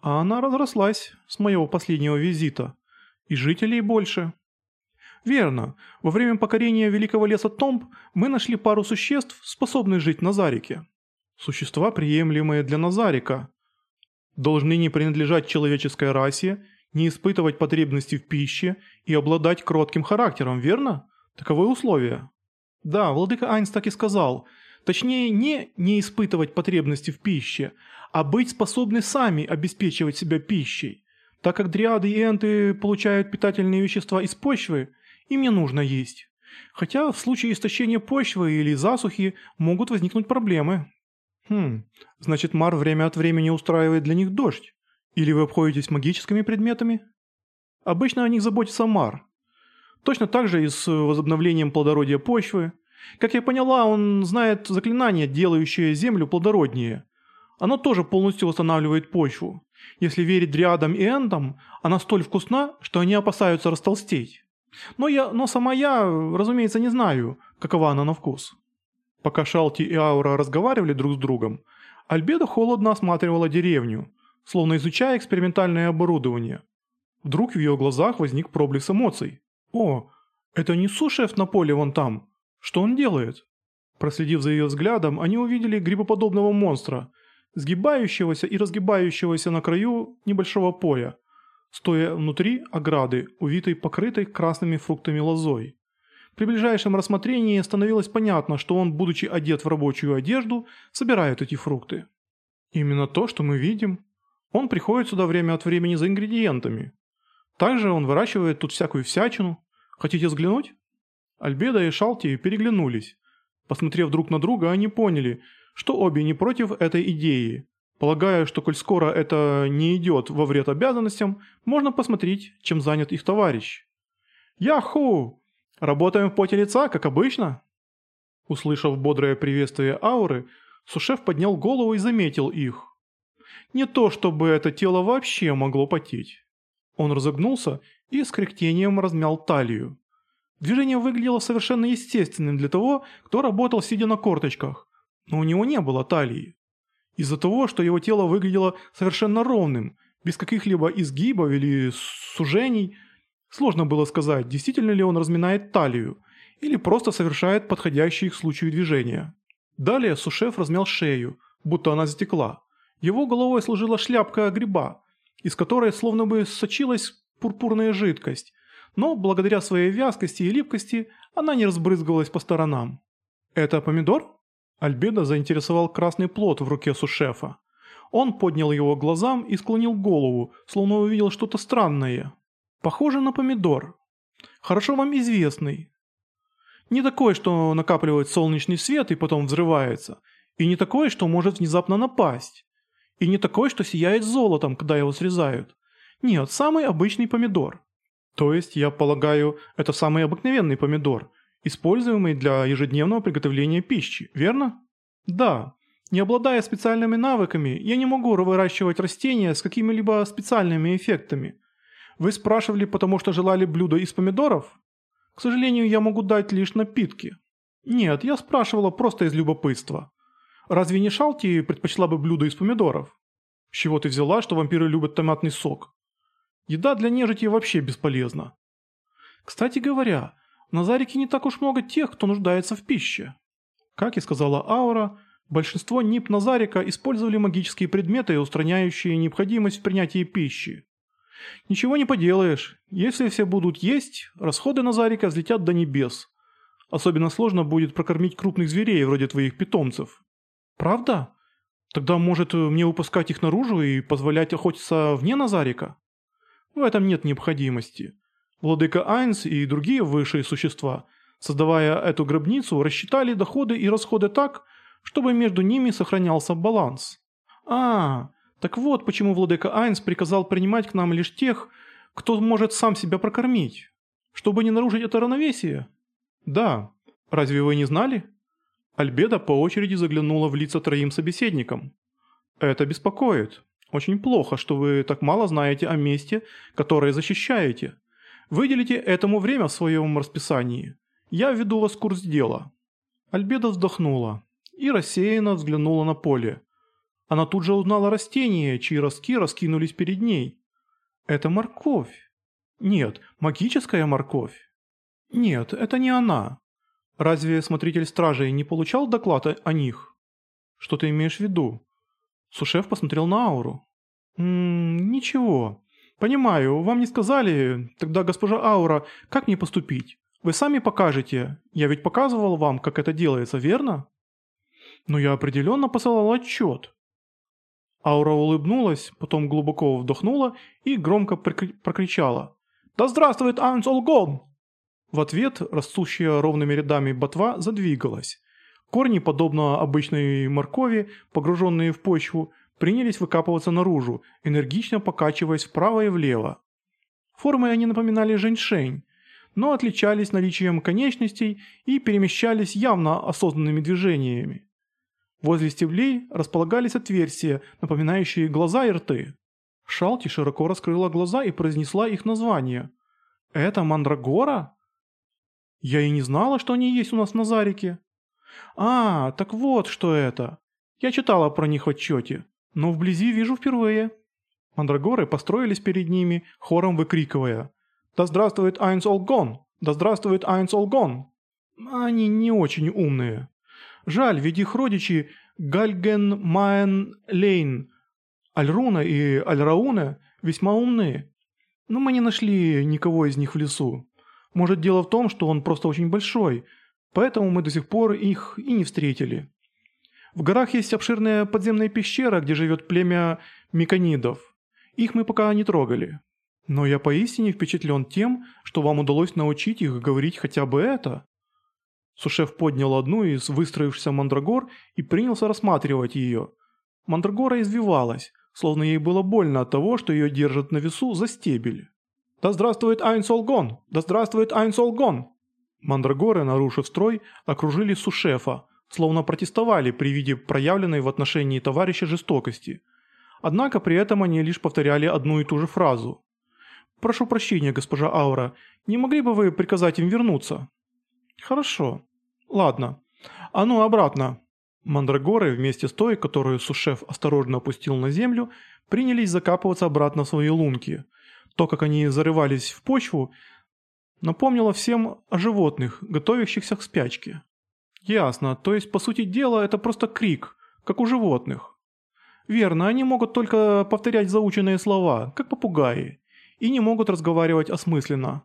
А она разрослась с моего последнего визита. И жителей больше. Верно. Во время покорения великого леса Томб мы нашли пару существ, способных жить на Зарике. Существа, приемлемые для Назарика. Должны не принадлежать человеческой расе, не испытывать потребности в пище и обладать кротким характером, верно? Таковы условия. Да, владыка Айнс так и сказал. Точнее, не не испытывать потребности в пище, а быть способны сами обеспечивать себя пищей. Так как дриады и энты получают питательные вещества из почвы, им не нужно есть. Хотя в случае истощения почвы или засухи могут возникнуть проблемы. Хм, значит Мар время от времени устраивает для них дождь. Или вы обходитесь магическими предметами? Обычно о них заботится Мар. Точно так же и с возобновлением плодородия почвы. Как я поняла, он знает заклинание, делающее землю плодороднее. Оно тоже полностью восстанавливает почву. Если верить дриадам и эндам, она столь вкусна, что они опасаются растолстеть. Но, я, но сама я, разумеется, не знаю, какова она на вкус. Пока Шалти и Аура разговаривали друг с другом, Альбеда холодно осматривала деревню, словно изучая экспериментальное оборудование. Вдруг в ее глазах возник проблеск эмоций. «О, это не сушеф на поле вон там. Что он делает?» Проследив за ее взглядом, они увидели грибоподобного монстра, сгибающегося и разгибающегося на краю небольшого поля, стоя внутри ограды, увитой покрытой красными фруктами лозой. При ближайшем рассмотрении становилось понятно, что он, будучи одет в рабочую одежду, собирает эти фрукты. Именно то, что мы видим. Он приходит сюда время от времени за ингредиентами. Также он выращивает тут всякую всячину. Хотите взглянуть? Альбеда и Шалти переглянулись. Посмотрев друг на друга, они поняли, что обе не против этой идеи. Полагая, что коль скоро это не идет во вред обязанностям, можно посмотреть, чем занят их товарищ. «Яху! Работаем в поте лица, как обычно?» Услышав бодрое приветствие ауры, Сушеф поднял голову и заметил их. Не то, чтобы это тело вообще могло потеть. Он разогнулся и с кряхтением размял талию. Движение выглядело совершенно естественным для того, кто работал сидя на корточках, но у него не было талии. Из-за того, что его тело выглядело совершенно ровным, без каких-либо изгибов или сужений, сложно было сказать, действительно ли он разминает талию, или просто совершает подходящие к случаю движения. Далее Сушеф размял шею, будто она затекла. Его головой служила шляпка гриба, из которой словно бы сочилась пурпурная жидкость, но благодаря своей вязкости и липкости она не разбрызгивалась по сторонам. «Это помидор?» Альбедо заинтересовал красный плод в руке сушефа. Он поднял его глазам и склонил голову, словно увидел что-то странное. Похоже на помидор. Хорошо вам известный. Не такой, что накапливает солнечный свет и потом взрывается. И не такой, что может внезапно напасть. И не такой, что сияет золотом, когда его срезают. Нет, самый обычный помидор. То есть, я полагаю, это самый обыкновенный помидор – используемый для ежедневного приготовления пищи, верно? Да. Не обладая специальными навыками, я не могу выращивать растения с какими-либо специальными эффектами. Вы спрашивали, потому что желали блюдо из помидоров? К сожалению, я могу дать лишь напитки. Нет, я спрашивала просто из любопытства. Разве не Шалти предпочла бы блюдо из помидоров? С чего ты взяла, что вампиры любят томатный сок? Еда для нежити вообще бесполезна. Кстати говоря, на Зарике не так уж много тех, кто нуждается в пище. Как и сказала Аура, большинство НИП Назарика использовали магические предметы, устраняющие необходимость в принятии пищи. Ничего не поделаешь, если все будут есть, расходы Назарика взлетят до небес. Особенно сложно будет прокормить крупных зверей вроде твоих питомцев. Правда? Тогда может мне выпускать их наружу и позволять охотиться вне Назарика? В этом нет необходимости. Владыка Айнс и другие высшие существа, создавая эту гробницу, рассчитали доходы и расходы так, чтобы между ними сохранялся баланс. А, так вот почему владыка Айнс приказал принимать к нам лишь тех, кто может сам себя прокормить. Чтобы не нарушить это равновесие? Да. Разве вы не знали? Альбеда по очереди заглянула в лица троим собеседникам. Это беспокоит. Очень плохо, что вы так мало знаете о месте, которое защищаете. Выделите этому время в своем расписании. Я веду вас в курс дела». Альбеда вздохнула и рассеянно взглянула на поле. Она тут же узнала растения, чьи ростки раскинулись перед ней. Это морковь. Нет, магическая морковь. Нет, это не она. Разве смотритель стражей не получал доклад о них? Что ты имеешь в виду? Сушеф посмотрел на ауру. «Ммм, ничего. Понимаю, вам не сказали. Тогда, госпожа Аура, как мне поступить? Вы сами покажете. Я ведь показывал вам, как это делается, верно? Но я определенно посылал отчет. Аура улыбнулась, потом глубоко вдохнула и громко прокричала. «Да здравствует Анс Олгон!» В ответ растущая ровными рядами ботва задвигалась. Корни, подобно обычной моркови, погруженные в почву, принялись выкапываться наружу, энергично покачиваясь вправо и влево. Формы они напоминали женьшень, но отличались наличием конечностей и перемещались явно осознанными движениями. Возле стеблей располагались отверстия, напоминающие глаза и рты. Шалти широко раскрыла глаза и произнесла их название. «Это мандрагора?» «Я и не знала, что они есть у нас в Назарике». «А, так вот что это. Я читала про них в отчете, но вблизи вижу впервые». Мандрагоры построились перед ними, хором выкрикивая «Да здравствует Айнс Олгон! Да здравствует Айнс Олгон!» Они не очень умные. Жаль, ведь их родичи Гальген Маен Лейн, Альруна и Альрауна весьма умные. Но мы не нашли никого из них в лесу. Может, дело в том, что он просто очень большой, поэтому мы до сих пор их и не встретили. В горах есть обширная подземная пещера, где живет племя меканидов. Их мы пока не трогали. Но я поистине впечатлен тем, что вам удалось научить их говорить хотя бы это. Сушеф поднял одну из выстроившихся мандрагор и принялся рассматривать ее. Мандрагора извивалась, словно ей было больно от того, что ее держат на весу за стебель. «Да здравствует Айнсолгон! Да здравствует Айнсолгон!» Мандрагоры, нарушив строй, окружили Сушефа, словно протестовали при виде проявленной в отношении товарища жестокости. Однако при этом они лишь повторяли одну и ту же фразу. «Прошу прощения, госпожа Аура, не могли бы вы приказать им вернуться?» «Хорошо. Ладно. А ну, обратно. Мандрагоры вместе с той, которую сушеф осторожно опустил на землю, принялись закапываться обратно в свои лунки. То, как они зарывались в почву, напомнило всем о животных, готовящихся к спячке. Ясно, то есть, по сути дела, это просто крик, как у животных. Верно, они могут только повторять заученные слова, как попугаи, и не могут разговаривать осмысленно.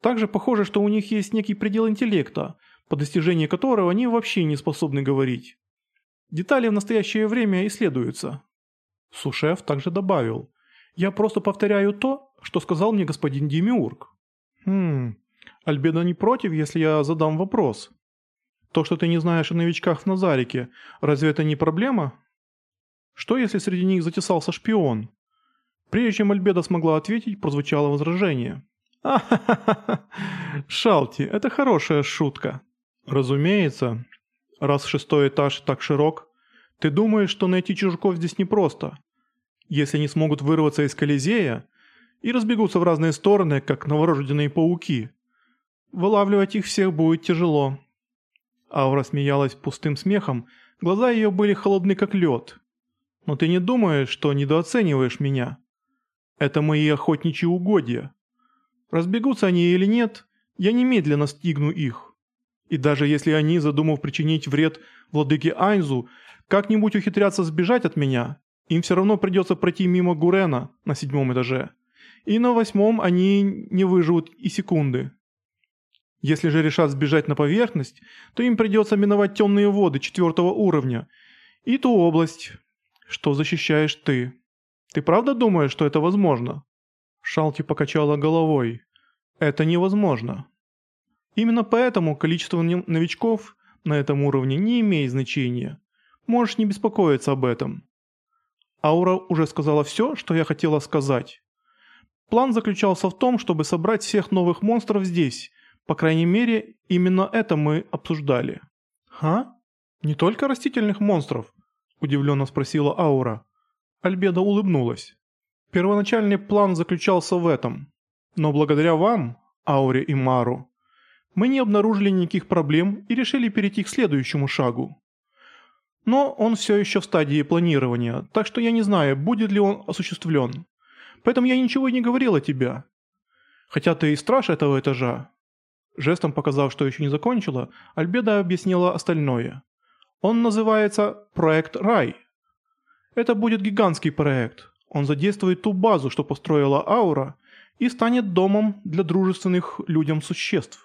Также похоже, что у них есть некий предел интеллекта – по достижении которого они вообще не способны говорить. Детали в настоящее время исследуются. Сушеф также добавил, «Я просто повторяю то, что сказал мне господин Демиург». «Хм, Альбедо не против, если я задам вопрос?» «То, что ты не знаешь о новичках в Назарике, разве это не проблема?» «Что, если среди них затесался шпион?» Прежде чем Альбеда смогла ответить, прозвучало возражение. «А-ха-ха-ха! Шалти, это хорошая шутка!» Разумеется, раз шестой этаж так широк, ты думаешь, что найти чужаков здесь непросто. Если они смогут вырваться из Колизея и разбегутся в разные стороны, как новорожденные пауки, вылавливать их всех будет тяжело. Аура смеялась пустым смехом, глаза ее были холодны как лед. Но ты не думаешь, что недооцениваешь меня? Это мои охотничьи угодья. Разбегутся они или нет, я немедленно стигну их. И даже если они, задумав причинить вред владыке Айнзу, как-нибудь ухитрятся сбежать от меня, им все равно придется пройти мимо Гурена на седьмом этаже. И на восьмом они не выживут и секунды. Если же решат сбежать на поверхность, то им придется миновать темные воды четвертого уровня и ту область, что защищаешь ты. Ты правда думаешь, что это возможно?» Шалти покачала головой. «Это невозможно». Именно поэтому количество новичков на этом уровне не имеет значения. Можешь не беспокоиться об этом. Аура уже сказала все, что я хотела сказать. План заключался в том, чтобы собрать всех новых монстров здесь. По крайней мере, именно это мы обсуждали. «Ха? Не только растительных монстров?» – удивленно спросила Аура. Альбеда улыбнулась. Первоначальный план заключался в этом. Но благодаря вам, Ауре и Мару, мы не обнаружили никаких проблем и решили перейти к следующему шагу. Но он все еще в стадии планирования, так что я не знаю, будет ли он осуществлен. Поэтому я ничего и не говорил о тебя. Хотя ты и страж этого этажа». Жестом показав, что еще не закончила, Альбеда объяснила остальное. Он называется «Проект Рай». Это будет гигантский проект. Он задействует ту базу, что построила Аура, и станет домом для дружественных людям существ.